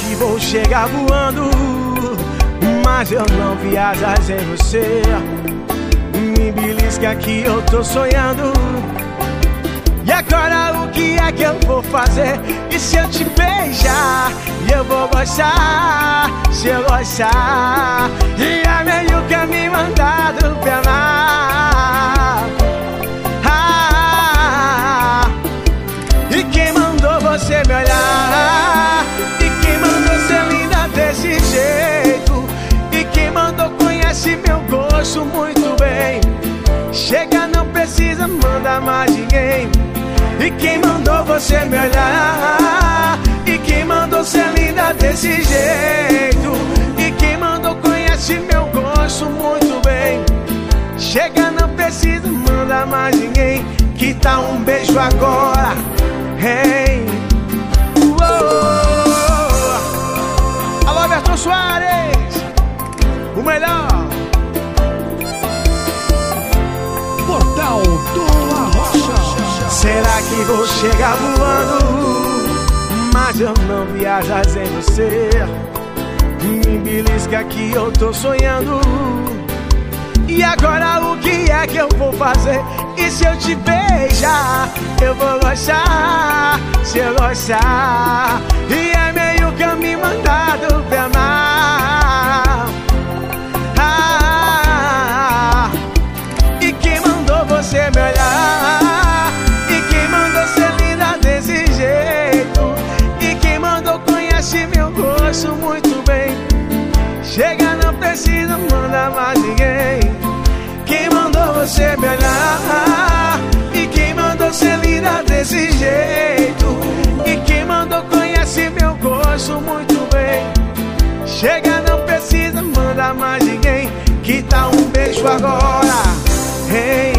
que vou chegar voando? Mas eu não viajo sem você. Me belisca que eu tô sonhando. E agora o que é que eu vou fazer? E se eu te beijar? Eu vou gostar, se eu gostar E é gosto muito bem Chega, não precisa mandar mais ninguém e quem mandou você me olhar? E quem mandou ser linda desse jeito? E quem mandou conhece meu gosto muito bem? Chega, não precisa mandar mais ninguém. Que tá um beijo agora, hein? Vou chegar voando? Mas eu não viajo sem você. Me belisca que eu tô sonhando. E agora o que é que eu vou fazer? E se eu te beijar? Eu vou gostar, se eu gostar. Chega, não precisa mandar mais ninguém. Quem mandou você me olhar? E quem mandou ser linda desse jeito? E quem mandou conhece meu gosto muito bem? Chega, não precisa mandar mais ninguém. Que tá um beijo agora, hein?